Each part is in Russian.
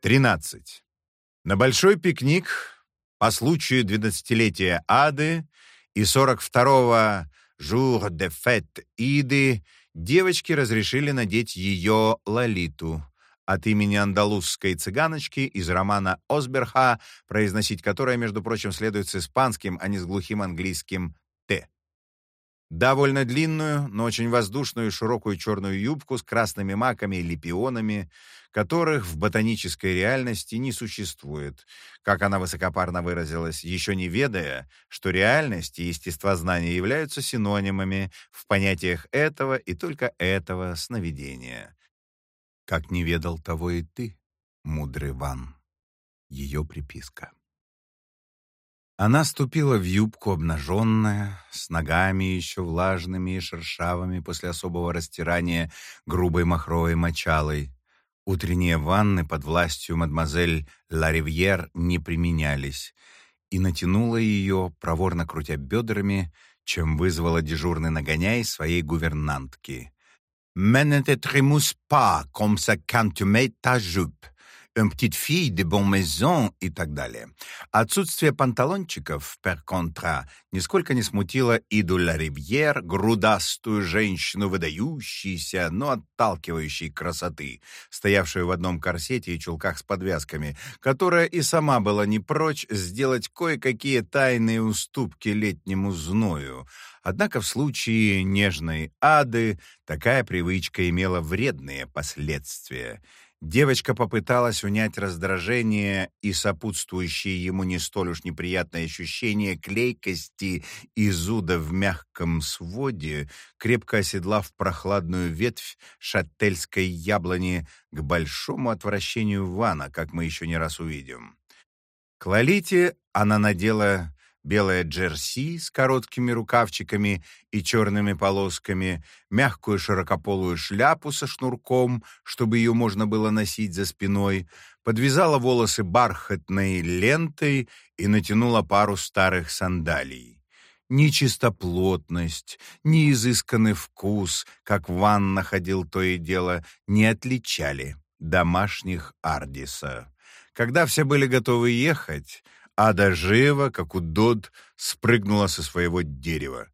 Тринадцать. На большой пикник по случаю двенадцатилетия Ады и сорок второго «Jour de fête» Иды девочки разрешили надеть ее Лолиту от имени андалузской цыганочки из романа Осберха, произносить которое, между прочим, следует с испанским, а не с глухим английским. Довольно длинную, но очень воздушную широкую черную юбку с красными маками и лепионами, которых в ботанической реальности не существует, как она высокопарно выразилась, еще не ведая, что реальность и естествознание являются синонимами в понятиях этого и только этого сновидения. Как не ведал того и ты, мудрый Ван. Ее приписка. Она ступила в юбку обнаженная, с ногами еще влажными и шершавыми после особого растирания грубой махровой мочалой. Утренние ванны под властью мадемуазель Ларивьер не применялись, и натянула ее, проворно крутя бедрами, чем вызвала дежурный нагоняй своей гувернантки. «Mais ne te trémousse pas comme ça quand tu mets une petite fille de bonne maison и так далее. Отсутствие панталончиков, пер контра, нисколько не смутило Иду Ривьер, грудастую женщину выдающейся, но отталкивающей красоты, стоявшую в одном корсете и чулках с подвязками, которая и сама была не прочь сделать кое-какие тайные уступки летнему зною, Однако в случае нежной ады такая привычка имела вредные последствия. Девочка попыталась унять раздражение и сопутствующее ему не столь уж неприятное ощущение клейкости и зуда в мягком своде, крепко оседлав прохладную ветвь шаттельской яблони к большому отвращению Вана, как мы еще не раз увидим. К Лолите она надела белое джерси с короткими рукавчиками и черными полосками, мягкую широкополую шляпу со шнурком, чтобы ее можно было носить за спиной, подвязала волосы бархатной лентой и натянула пару старых сандалий. Ни чистоплотность, ни изысканный вкус, как Ван находил то и дело, не отличали домашних Ардиса. Когда все были готовы ехать, Ада живо, как удод, спрыгнула со своего дерева.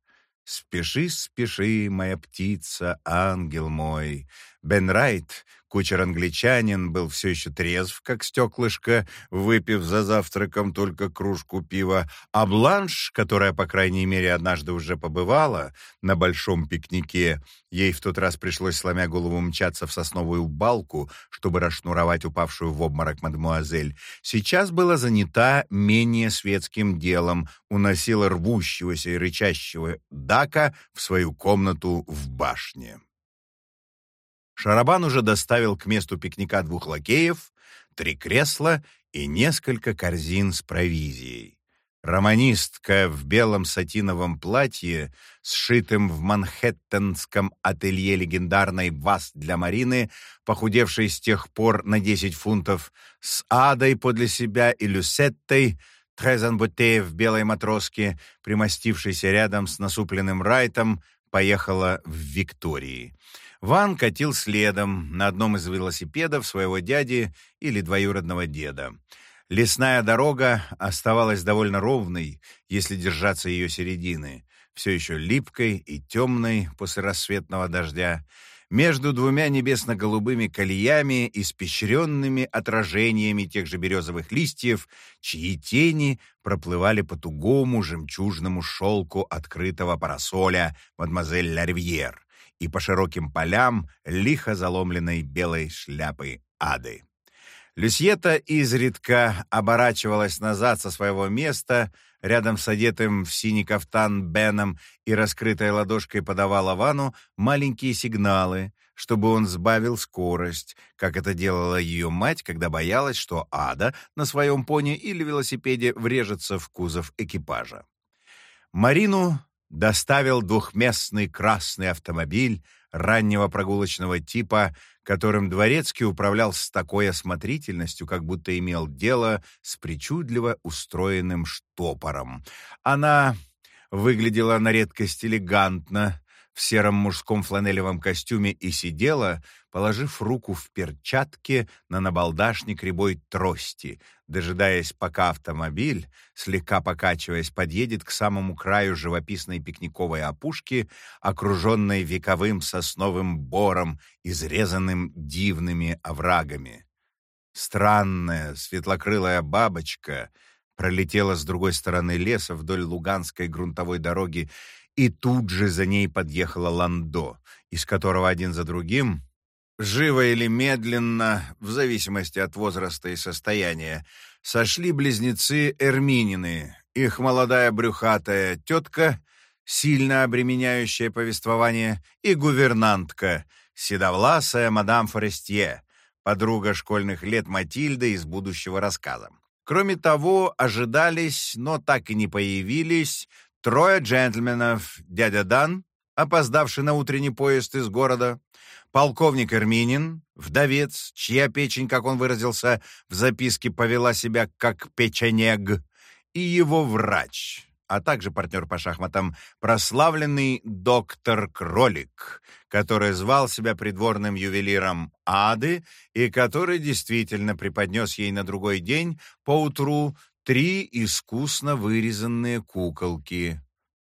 «Спеши, спеши, моя птица, ангел мой!» Бен Райт, Кучер-англичанин был все еще трезв, как стеклышко, выпив за завтраком только кружку пива, а Бланш, которая, по крайней мере, однажды уже побывала на большом пикнике, ей в тот раз пришлось, сломя голову, мчаться в сосновую балку, чтобы расшнуровать упавшую в обморок мадемуазель, сейчас была занята менее светским делом, уносила рвущегося и рычащего Дака в свою комнату в башне. Шарабан уже доставил к месту пикника двух лакеев, три кресла и несколько корзин с провизией. Романистка в белом сатиновом платье, сшитым в манхэттенском ателье легендарной «Вас» для Марины, похудевшей с тех пор на 10 фунтов, с Адой подле себя и Люсеттой, Трезанбуте в белой матроске, примостившейся рядом с насупленным Райтом, поехала в Виктории. Ван катил следом на одном из велосипедов своего дяди или двоюродного деда. Лесная дорога оставалась довольно ровной, если держаться ее середины, все еще липкой и темной после рассветного дождя, между двумя небесно-голубыми колеями, испещренными отражениями тех же березовых листьев, чьи тени проплывали по тугому жемчужному шелку открытого парасоля мадемуазель Ларвьер и по широким полям лихо заломленной белой шляпы ады. Люсьета изредка оборачивалась назад со своего места, рядом с одетым в синий кафтан Беном и раскрытой ладошкой подавала Вану маленькие сигналы, чтобы он сбавил скорость, как это делала ее мать, когда боялась, что Ада на своем пони или велосипеде врежется в кузов экипажа. Марину доставил двухместный красный автомобиль раннего прогулочного типа, которым Дворецкий управлял с такой осмотрительностью, как будто имел дело с причудливо устроенным штопором. Она выглядела на редкость элегантно, в сером мужском фланелевом костюме и сидела, положив руку в перчатке на набалдашник рябой трости, дожидаясь, пока автомобиль, слегка покачиваясь, подъедет к самому краю живописной пикниковой опушки, окруженной вековым сосновым бором, изрезанным дивными оврагами. Странная светлокрылая бабочка пролетела с другой стороны леса вдоль Луганской грунтовой дороги и тут же за ней подъехала Ландо, из которого один за другим, живо или медленно, в зависимости от возраста и состояния, сошли близнецы Эрминины, их молодая брюхатая тетка, сильно обременяющая повествование, и гувернантка, седовласая мадам Форестье, подруга школьных лет Матильды из будущего рассказа. Кроме того, ожидались, но так и не появились, Трое джентльменов, дядя Дан, опоздавший на утренний поезд из города, полковник Эрминин, вдовец, чья печень, как он выразился, в записке повела себя как печенег, и его врач, а также партнер по шахматам, прославленный доктор Кролик, который звал себя придворным ювелиром Ады и который действительно преподнес ей на другой день поутру три искусно вырезанные куколки.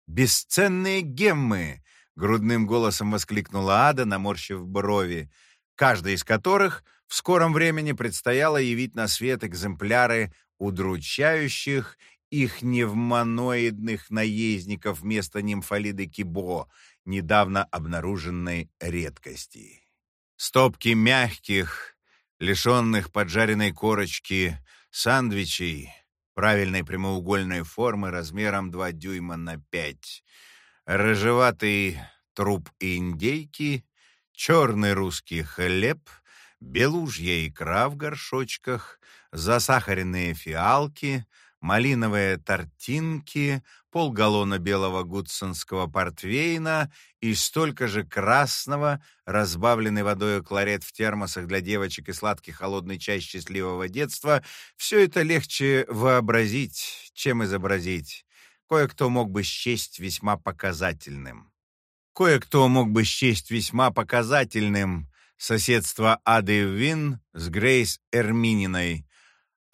«Бесценные геммы!» — грудным голосом воскликнула Ада, наморщив брови, каждая из которых в скором времени предстояло явить на свет экземпляры удручающих их невманоидных наездников вместо нимфолиды Кибо, недавно обнаруженной редкости. Стопки мягких, лишенных поджаренной корочки, сандвичей — правильной прямоугольной формы размером 2 дюйма на 5, рыжеватый труп индейки, черный русский хлеб, белужья икра в горшочках, засахаренные фиалки — малиновые тортинки, полгаллона белого гудсонского портвейна и столько же красного, разбавленный водой кларет в термосах для девочек и сладкий холодный чай счастливого детства, все это легче вообразить, чем изобразить. Кое-кто мог бы счесть весьма показательным. Кое-кто мог бы счесть весьма показательным соседство Ады Вин с Грейс Эрмининой,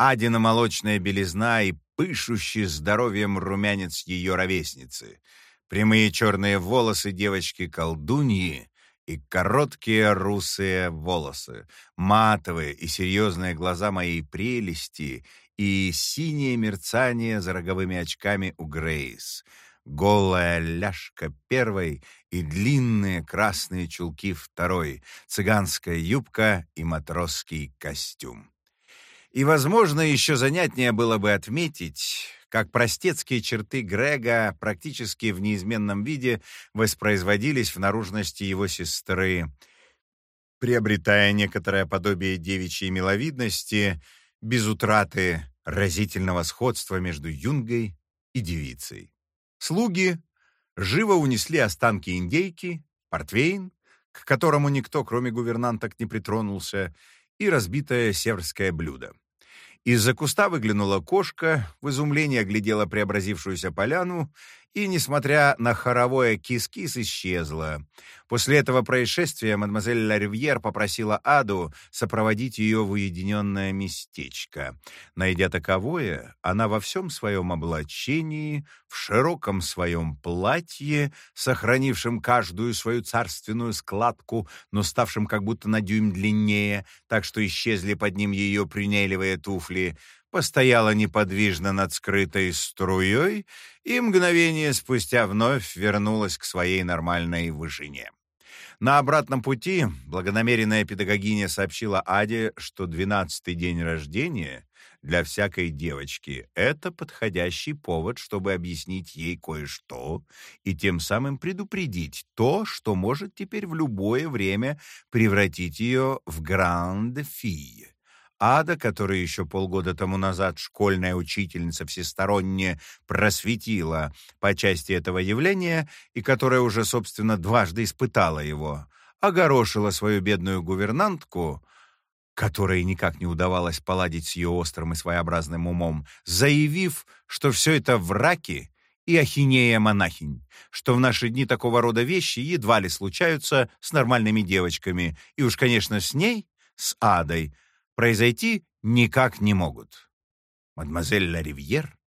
Адина молочная белизна и пышущий здоровьем румянец ее ровесницы, прямые черные волосы девочки-колдуньи и короткие русые волосы, матовые и серьезные глаза моей прелести и синее мерцание за роговыми очками у Грейс, голая ляжка первой и длинные красные чулки второй, цыганская юбка и матросский костюм. И, возможно, еще занятнее было бы отметить, как простецкие черты Грега практически в неизменном виде воспроизводились в наружности его сестры, приобретая некоторое подобие девичьей миловидности без утраты разительного сходства между юнгой и девицей. Слуги живо унесли останки индейки, портвейн, к которому никто, кроме гувернанток, не притронулся, и разбитое северское блюдо. Из-за куста выглянула кошка, в изумлении оглядела преобразившуюся поляну и, несмотря на хоровое кис-кис, исчезла. После этого происшествия мадемуазель Ларивьер попросила Аду сопроводить ее в уединенное местечко. Найдя таковое, она во всем своем облачении, в широком своем платье, сохранившем каждую свою царственную складку, но ставшем как будто на дюйм длиннее, так что исчезли под ним ее принейливые туфли, постояла неподвижно над скрытой струей и мгновение спустя вновь вернулась к своей нормальной вышине. На обратном пути благонамеренная педагогиня сообщила Аде, что двенадцатый день рождения для всякой девочки — это подходящий повод, чтобы объяснить ей кое-что и тем самым предупредить то, что может теперь в любое время превратить ее в гранд-фille. Ада, которая еще полгода тому назад школьная учительница всесторонне просветила по части этого явления и которая уже, собственно, дважды испытала его, огорошила свою бедную гувернантку, которой никак не удавалось поладить с ее острым и своеобразным умом, заявив, что все это враки и ахинея-монахинь, что в наши дни такого рода вещи едва ли случаются с нормальными девочками, и уж, конечно, с ней, с Адой, произойти никак не могут. Мадемуазель Ларивьер,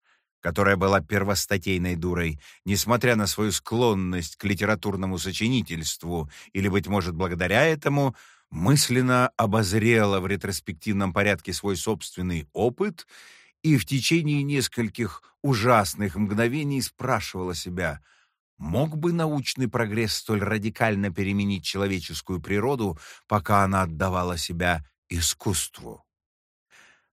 которая была первостатейной дурой, несмотря на свою склонность к литературному сочинительству, или, быть может, благодаря этому, мысленно обозрела в ретроспективном порядке свой собственный опыт и в течение нескольких ужасных мгновений спрашивала себя, мог бы научный прогресс столь радикально переменить человеческую природу, пока она отдавала себя искусству.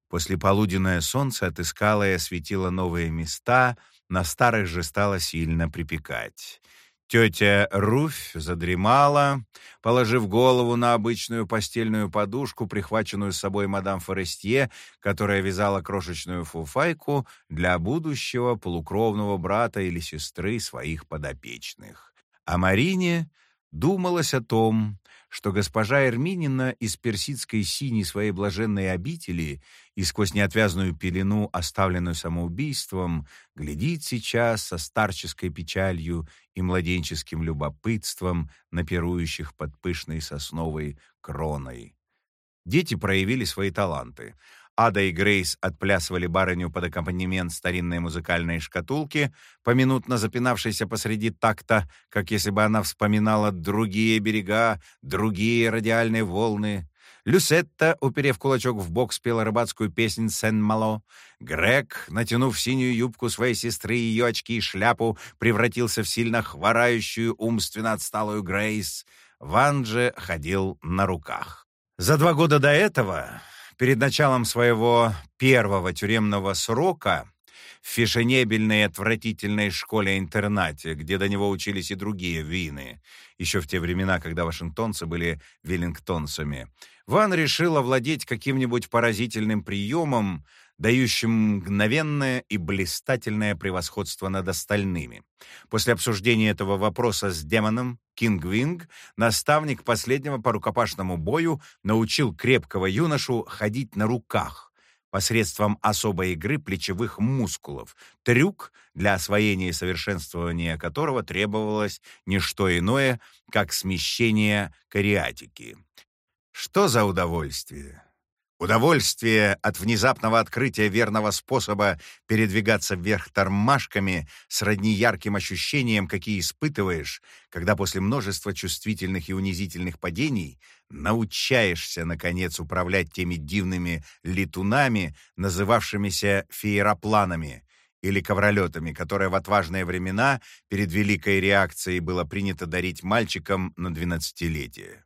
Послеполуденное солнце отыскало и осветило новые места, на старых же стало сильно припекать. Тетя Руфь задремала, положив голову на обычную постельную подушку, прихваченную с собой мадам Форестье, которая вязала крошечную фуфайку для будущего полукровного брата или сестры своих подопечных. А Марине думалось о том, что госпожа Эрминина из персидской сини своей блаженной обители и сквозь неотвязную пелену, оставленную самоубийством, глядит сейчас со старческой печалью и младенческим любопытством на пирующих под пышной сосновой кроной. Дети проявили свои таланты. Ада и Грейс отплясывали барыню под аккомпанемент старинной музыкальной шкатулки, поминутно запинавшейся посреди такта, как если бы она вспоминала другие берега, другие радиальные волны. Люсетта, уперев кулачок в бок, спела рыбацкую песнь «Сен-Мало». Грег, натянув синюю юбку своей сестры, ее очки и шляпу, превратился в сильно хворающую, умственно отсталую Грейс. Ван же ходил на руках. За два года до этого Перед началом своего первого тюремного срока в фешенебельной и отвратительной школе-интернате, где до него учились и другие вины, еще в те времена, когда вашингтонцы были веллингтонцами, Ван решил овладеть каким-нибудь поразительным приемом, дающим мгновенное и блистательное превосходство над остальными. После обсуждения этого вопроса с демоном, Кинг Винг, наставник последнего по рукопашному бою, научил крепкого юношу ходить на руках посредством особой игры плечевых мускулов, трюк, для освоения и совершенствования которого требовалось не что иное, как смещение кариатики. Что за удовольствие! Удовольствие от внезапного открытия верного способа передвигаться вверх тормашками сродни ярким ощущениям, какие испытываешь, когда после множества чувствительных и унизительных падений научаешься, наконец, управлять теми дивными летунами, называвшимися фееропланами, или ковролетами, которые в отважные времена перед великой реакцией было принято дарить мальчикам на двенадцатилетие.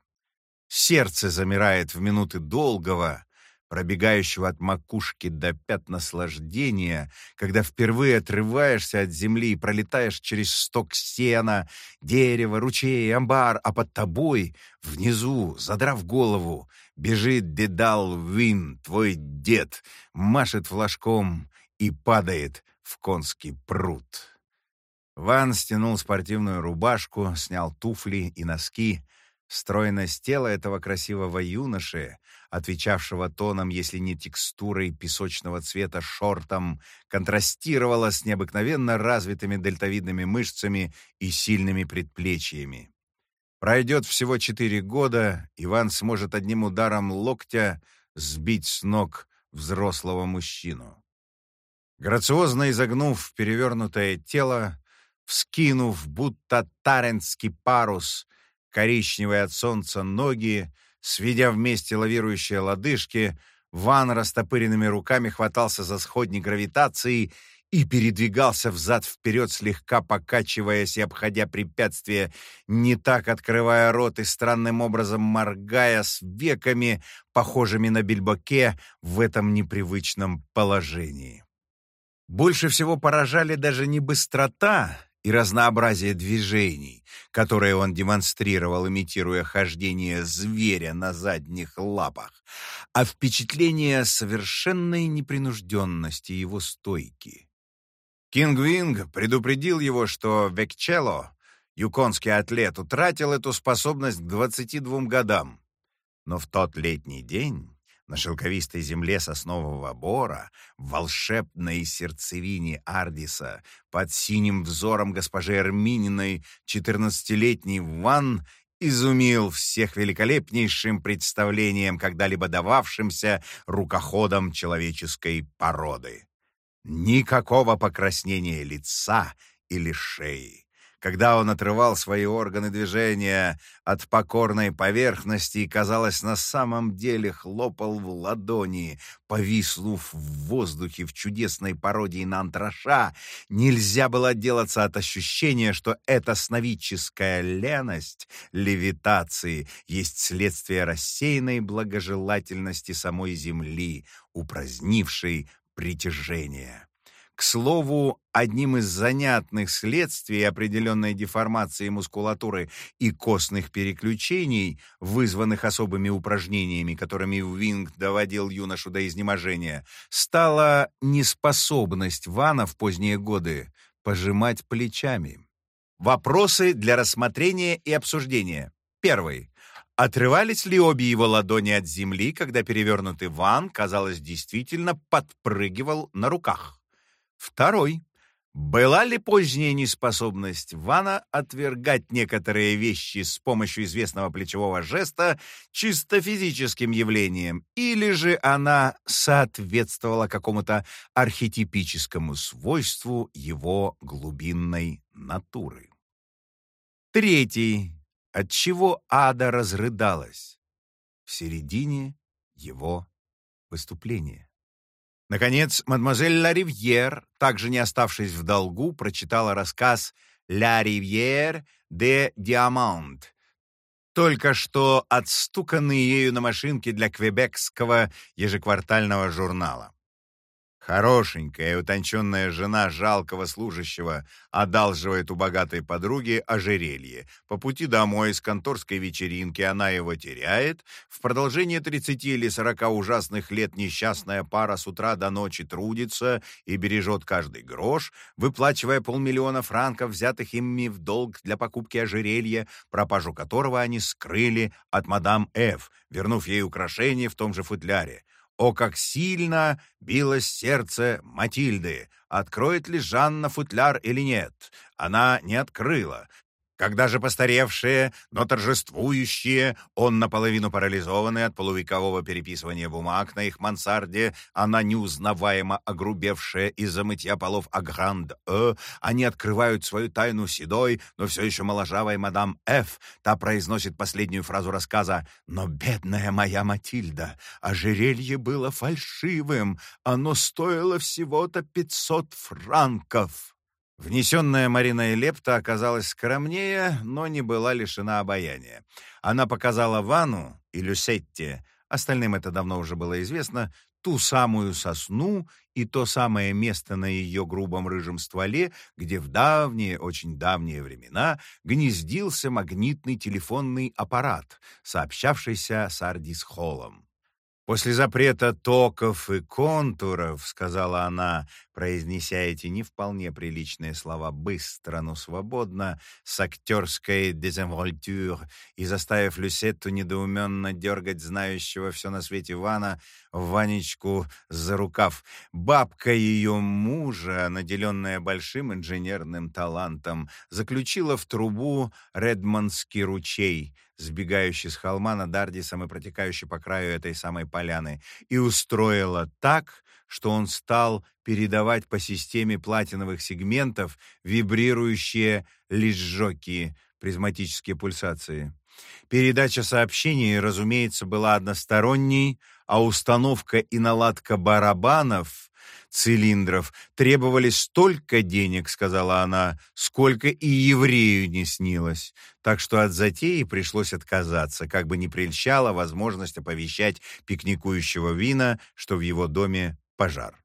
Сердце замирает в минуты долгого, пробегающего от макушки до пят наслаждения, когда впервые отрываешься от земли и пролетаешь через сток сена, дерево, ручей, амбар, а под тобой, внизу, задрав голову, бежит Дедал Вин, твой дед, машет флажком и падает в конский пруд. Ван стянул спортивную рубашку, снял туфли и носки, Стройность тела этого красивого юноши, отвечавшего тоном, если не текстурой песочного цвета шортом, контрастировала с необыкновенно развитыми дельтовидными мышцами и сильными предплечьями. Пройдет всего четыре года, Иван сможет одним ударом локтя сбить с ног взрослого мужчину. Грациозно изогнув перевернутое тело, вскинув, будто таренский парус, коричневые от солнца ноги, сведя вместе лавирующие лодыжки, Ван растопыренными руками хватался за сходни гравитации и передвигался взад-вперед, слегка покачиваясь и обходя препятствия, не так открывая рот и странным образом моргая с веками, похожими на бельбоке, в этом непривычном положении. Больше всего поражали даже не быстрота и разнообразие движений, которые он демонстрировал, имитируя хождение зверя на задних лапах, а впечатление совершенной непринужденности его стойки. Кингвинг предупредил его, что Векчело, юконский атлет, утратил эту способность к 22 годам. Но в тот летний день На шелковистой земле соснового бора, в волшебной сердцевине Ардиса, под синим взором госпожи Эрмининой, четырнадцатилетний Ван изумил всех великолепнейшим представлением, когда-либо дававшимся рукоходом человеческой породы. Никакого покраснения лица или шеи когда он отрывал свои органы движения от покорной поверхности и, казалось, на самом деле хлопал в ладони, повиснув в воздухе в чудесной пародии на антраша, нельзя было отделаться от ощущения, что эта сновидческая леность левитации есть следствие рассеянной благожелательности самой Земли, упразднившей притяжение. К слову, одним из занятных следствий определенной деформации мускулатуры и костных переключений, вызванных особыми упражнениями, которыми Уинг доводил юношу до изнеможения, стала неспособность Вана в поздние годы пожимать плечами. Вопросы для рассмотрения и обсуждения. Первый. Отрывались ли обе его ладони от земли, когда перевернутый Ван, казалось, действительно подпрыгивал на руках? Второй. Была ли поздняя неспособность Вана отвергать некоторые вещи с помощью известного плечевого жеста чисто физическим явлением, или же она соответствовала какому-то архетипическому свойству его глубинной натуры? Третий. Отчего ада разрыдалась? В середине его выступления. Наконец, мадемуазель Ла Ривьер, также не оставшись в долгу, прочитала рассказ «Ла Ривьер де Диамант», только что отстуканный ею на машинке для квебекского ежеквартального журнала. Хорошенькая и утонченная жена жалкого служащего одалживает у богатой подруги ожерелье. По пути домой с конторской вечеринки она его теряет. В продолжение 30 или 40 ужасных лет несчастная пара с утра до ночи трудится и бережет каждый грош, выплачивая полмиллиона франков, взятых ими в долг для покупки ожерелья, пропажу которого они скрыли от мадам Ф., вернув ей украшение в том же футляре. О, как сильно билось сердце Матильды! Откроет ли Жанна футляр или нет? Она не открыла. Когда же постаревшие, но торжествующие, он наполовину парализованный от полувекового переписывания бумаг на их мансарде, она неузнаваемо огрубевшая из-за мытья полов Агранд-Э, они открывают свою тайну седой, но все еще моложавой мадам Ф. Та произносит последнюю фразу рассказа «Но бедная моя Матильда, ожерелье было фальшивым, оно стоило всего-то пятьсот франков». Внесенная Мариной лепта оказалась скромнее, но не была лишена обаяния. Она показала Вану и Люсетте, остальным это давно уже было известно, ту самую сосну и то самое место на ее грубом рыжем стволе, где в давние, очень давние времена гнездился магнитный телефонный аппарат, сообщавшийся с Ардис-Холлом. «После запрета токов и контуров», — сказала она, произнеся эти не вполне приличные слова быстро, но свободно, с актерской дезенвольтюр, и заставив Люсетту недоуменно дергать знающего все на свете Ивана, Ванечку за рукав. Бабка ее мужа, наделенная большим инженерным талантом, заключила в трубу Редмондский ручей, сбегающий с холма над Ардисом и протекающий по краю этой самой поляны, и устроила так, что он стал передавать по системе платиновых сегментов вибрирующие лизжоки, призматические пульсации. Передача сообщений, разумеется, была односторонней, а установка и наладка барабанов цилиндров требовали столько денег, сказала она, сколько и еврею не снилось. Так что от затеи пришлось отказаться, как бы не прельщала возможность оповещать пикникующего вина, что в его доме пожар.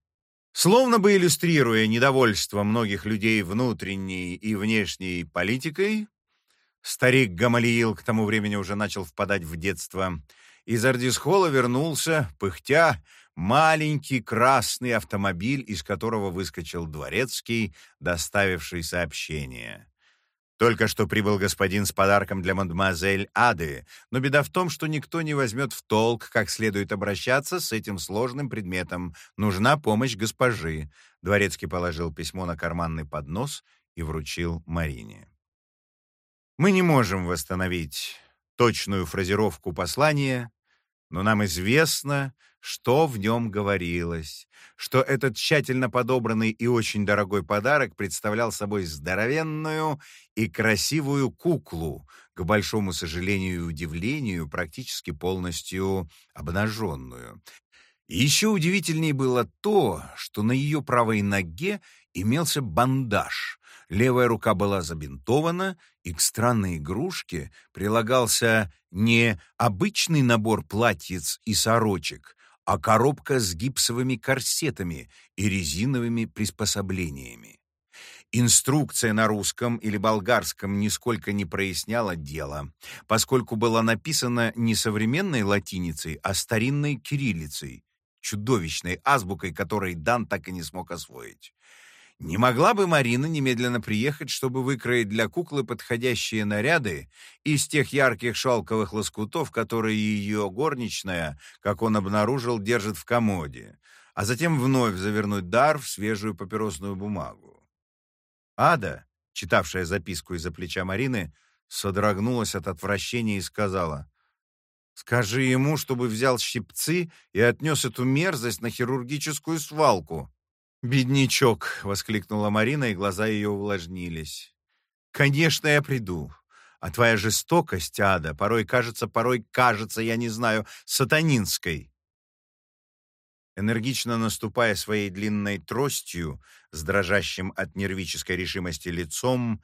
Словно бы иллюстрируя недовольство многих людей внутренней и внешней политикой, старик Гамалиил к тому времени уже начал впадать в детство. Из Ардисхола вернулся, пыхтя, маленький красный автомобиль, из которого выскочил дворецкий, доставивший сообщение. Только что прибыл господин с подарком для мадемуазель Ады, но беда в том, что никто не возьмет в толк, как следует обращаться с этим сложным предметом. Нужна помощь госпожи». Дворецкий положил письмо на карманный поднос и вручил Марине. «Мы не можем восстановить точную фразировку послания, но нам известно, что в нем говорилось, что этот тщательно подобранный и очень дорогой подарок представлял собой здоровенную и красивую куклу, к большому сожалению и удивлению, практически полностью обнаженную. И еще удивительнее было то, что на ее правой ноге имелся бандаж, левая рука была забинтована, и к странной игрушке прилагался не обычный набор платьиц и сорочек, а коробка с гипсовыми корсетами и резиновыми приспособлениями. Инструкция на русском или болгарском нисколько не проясняла дело, поскольку была написана не современной латиницей, а старинной кириллицей, чудовищной азбукой, которой Дан так и не смог освоить. Не могла бы Марина немедленно приехать, чтобы выкроить для куклы подходящие наряды из тех ярких шелковых лоскутов, которые ее горничная, как он обнаружил, держит в комоде, а затем вновь завернуть дар в свежую папиросную бумагу? Ада, читавшая записку из-за плеча Марины, содрогнулась от отвращения и сказала, «Скажи ему, чтобы взял щипцы и отнес эту мерзость на хирургическую свалку». «Беднячок!» — воскликнула Марина, и глаза ее увлажнились. «Конечно, я приду. А твоя жестокость, Ада, порой кажется, порой кажется, я не знаю, сатанинской». Энергично наступая своей длинной тростью, с дрожащим от нервической решимости лицом,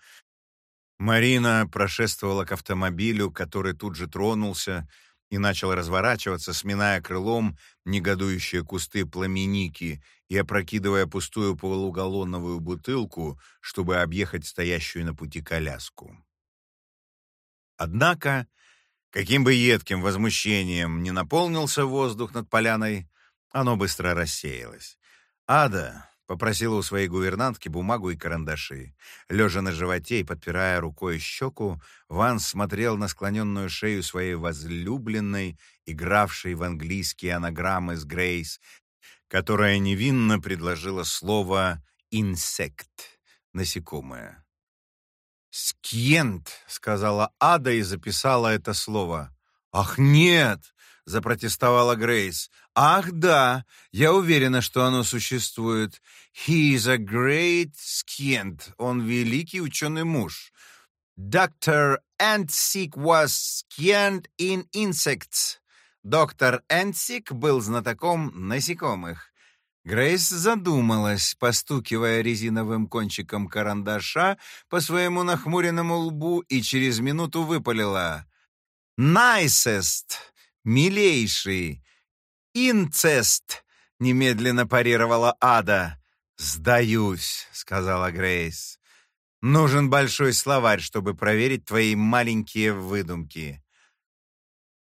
Марина прошествовала к автомобилю, который тут же тронулся, и начал разворачиваться, сминая крылом негодующие кусты пламеники и опрокидывая пустую полугаллоновую бутылку, чтобы объехать стоящую на пути коляску. Однако, каким бы едким возмущением не наполнился воздух над поляной, оно быстро рассеялось. Ада, Попросила у своей гувернантки бумагу и карандаши. Лежа на животе и подпирая рукой щеку, Ван смотрел на склоненную шею своей возлюбленной, игравшей в английские анаграммы с Грейс, которая невинно предложила слово «инсект» — насекомое. «Скьент», — сказала Ада и записала это слово. «Ах, нет!» — запротестовала Грейс. «Ах, да, я уверена, что оно существует. He is a great skient. Он великий ученый муж. Dr. Энтсик was skient in insects. Доктор Энтсик был знатоком насекомых. Грейс задумалась, постукивая резиновым кончиком карандаша по своему нахмуренному лбу и через минуту выпалила. «Nicest! Милейший! «Инцест!» — немедленно парировала Ада. «Сдаюсь», — сказала Грейс. «Нужен большой словарь, чтобы проверить твои маленькие выдумки».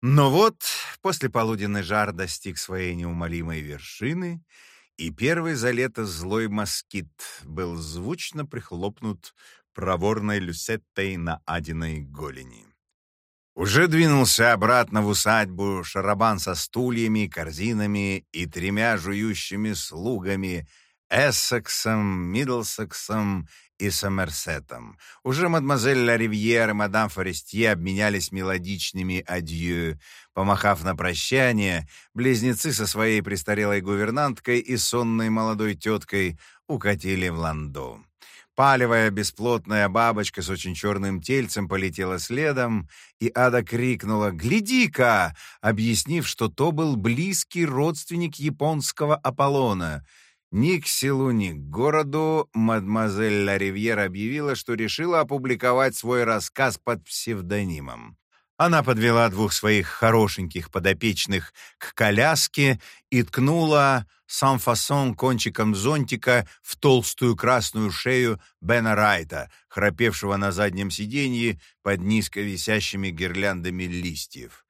Но вот после полуденный жар достиг своей неумолимой вершины, и первый за лето злой москит был звучно прихлопнут проворной люсеттой на Адиной голени. Уже двинулся обратно в усадьбу шарабан со стульями, корзинами и тремя жующими слугами Эссексом, Миддлсексом и Сомерсетом. Уже мадемуазель Ла Ривьер и мадам Форестье обменялись мелодичными адью. Помахав на прощание, близнецы со своей престарелой гувернанткой и сонной молодой теткой укатили в Ландо. Палевая бесплотная бабочка с очень черным тельцем полетела следом, и Ада крикнула «Гляди-ка!», объяснив, что то был близкий родственник японского Аполлона. Ни к селу, ни к городу мадемуазель Ла Ривьер объявила, что решила опубликовать свой рассказ под псевдонимом. Она подвела двух своих хорошеньких подопечных к коляске и ткнула сам-фасон кончиком зонтика в толстую красную шею Бена Райта, храпевшего на заднем сиденье под низко висящими гирляндами листьев.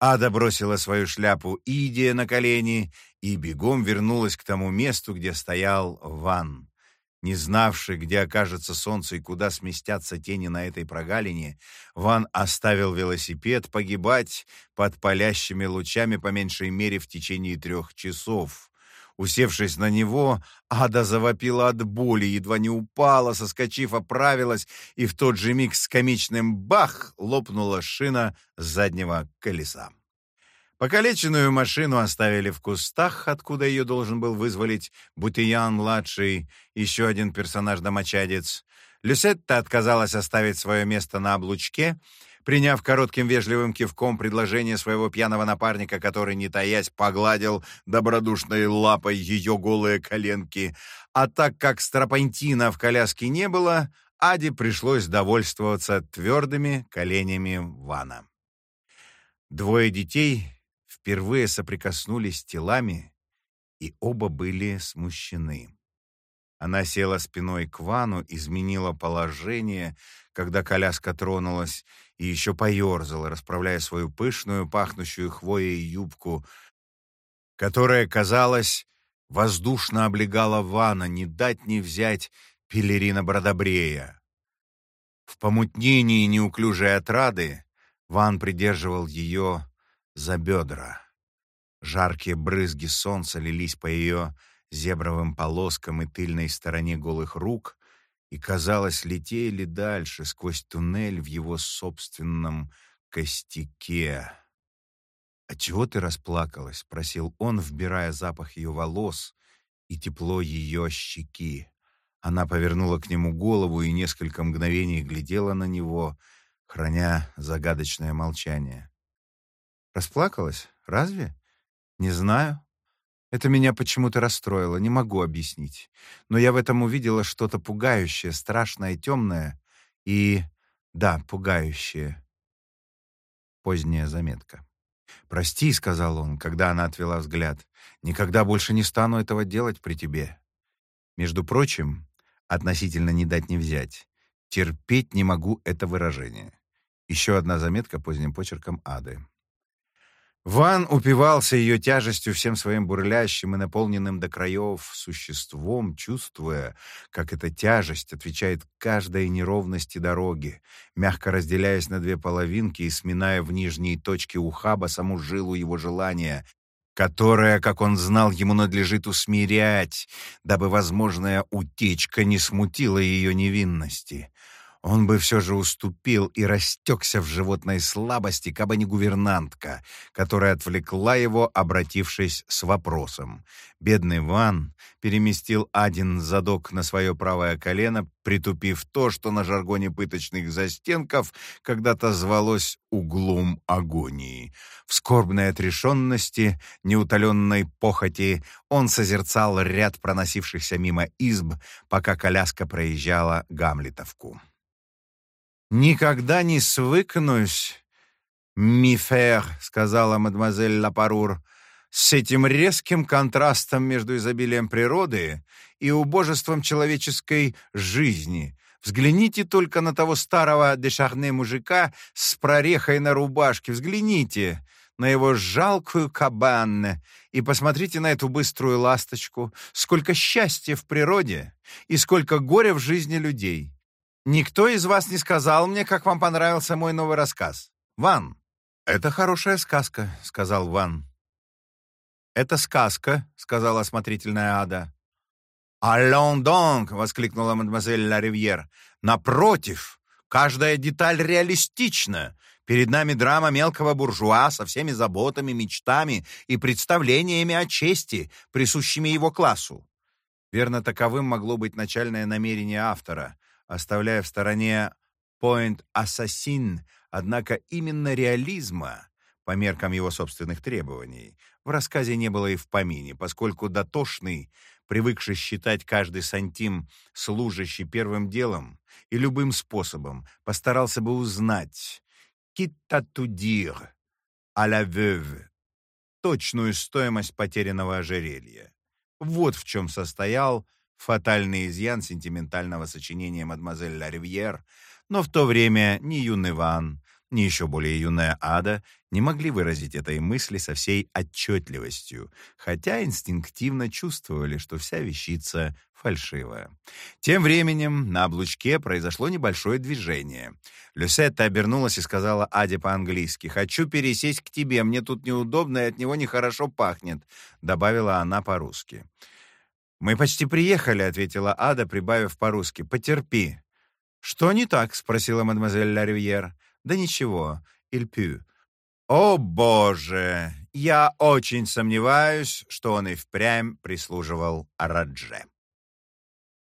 Ада бросила свою шляпу Идия на колени и бегом вернулась к тому месту, где стоял Ван. Не знавший, где окажется солнце и куда сместятся тени на этой прогалине, Ван оставил велосипед погибать под палящими лучами по меньшей мере в течение трех часов. Усевшись на него, Ада завопила от боли, едва не упала, соскочив, оправилась, и в тот же миг с комичным бах лопнула шина заднего колеса. Покалеченную машину оставили в кустах, откуда ее должен был вызволить Бутиян-младший, еще один персонаж-домочадец. Люсетта отказалась оставить свое место на облучке, приняв коротким вежливым кивком предложение своего пьяного напарника, который, не таясь, погладил добродушной лапой ее голые коленки. А так как Страпантина в коляске не было, Аде пришлось довольствоваться твердыми коленями Вана. Двое детей впервые соприкоснулись телами, и оба были смущены. Она села спиной к Вану, изменила положение, когда коляска тронулась, и еще поерзала, расправляя свою пышную, пахнущую хвоей юбку, которая, казалось, воздушно облегала Вана, не дать не взять пелерина Бродобрея. В помутнении неуклюжей отрады Ван придерживал ее за бедра. Жаркие брызги солнца лились по ее зебровым полоскам и тыльной стороне голых рук и, казалось, летели дальше сквозь туннель в его собственном костяке. «А чего ты расплакалась?» — спросил он, вбирая запах ее волос и тепло ее щеки. Она повернула к нему голову и несколько мгновений глядела на него, храня загадочное молчание. Расплакалась? Разве? Не знаю. Это меня почему-то расстроило, не могу объяснить. Но я в этом увидела что-то пугающее, страшное, темное и... да, пугающее. Поздняя заметка. «Прости», — сказал он, когда она отвела взгляд, — «никогда больше не стану этого делать при тебе». Между прочим, относительно не дать не взять, терпеть не могу это выражение. Еще одна заметка поздним почерком Ады. Ван упивался ее тяжестью всем своим бурлящим и наполненным до краев существом, чувствуя, как эта тяжесть отвечает каждой неровности дороги, мягко разделяясь на две половинки и сминая в нижней точке ухаба саму жилу его желания, которое, как он знал, ему надлежит усмирять, дабы возможная утечка не смутила ее невинности. Он бы все же уступил и растекся в животной слабости, кабы не гувернантка, которая отвлекла его, обратившись с вопросом. Бедный Ван переместил один задок на свое правое колено, притупив то, что на жаргоне пыточных застенков когда-то звалось углом агонии. В скорбной отрешенности, неутоленной похоти он созерцал ряд проносившихся мимо изб, пока коляска проезжала Гамлетовку. «Никогда не свыкнусь, мифер», — сказала мадемуазель Лапарур, «с этим резким контрастом между изобилием природы и убожеством человеческой жизни. Взгляните только на того старого дешарне мужика с прорехой на рубашке. Взгляните на его жалкую кабанне и посмотрите на эту быструю ласточку. Сколько счастья в природе и сколько горя в жизни людей. Никто из вас не сказал мне, как вам понравился мой новый рассказ. Ван. Это хорошая сказка, сказал Ван. Это сказка, сказала осмотрительная Ада. «Allons donc!» — воскликнула мадемуазель Ла Ривьер. «Напротив, каждая деталь реалистична. Перед нами драма мелкого буржуа со всеми заботами, мечтами и представлениями о чести, присущими его классу». Верно, таковым могло быть начальное намерение автора оставляя в стороне «Point Assassin», однако именно реализма, по меркам его собственных требований, в рассказе не было и в помине, поскольку дотошный, привыкший считать каждый сантим служащий первым делом и любым способом, постарался бы узнать «quitte à à la veuve» точную стоимость потерянного ожерелья. Вот в чем состоял фатальный изъян сентиментального сочинения мадемуазель Ла но в то время ни юный Ван, ни еще более юная ада не могли выразить этой мысли со всей отчетливостью, хотя инстинктивно чувствовали, что вся вещица фальшивая. Тем временем на облучке произошло небольшое движение. Люсетта обернулась и сказала Аде по-английски, «Хочу пересесть к тебе, мне тут неудобно и от него нехорошо пахнет», — добавила она по-русски. «Мы почти приехали», — ответила Ада, прибавив по-русски, «Потерпи». «Что не так?» — спросила мадемуазель Ларивьер. «Да ничего, Ильпю». «О, боже! Я очень сомневаюсь, что он и впрямь прислуживал Арадже».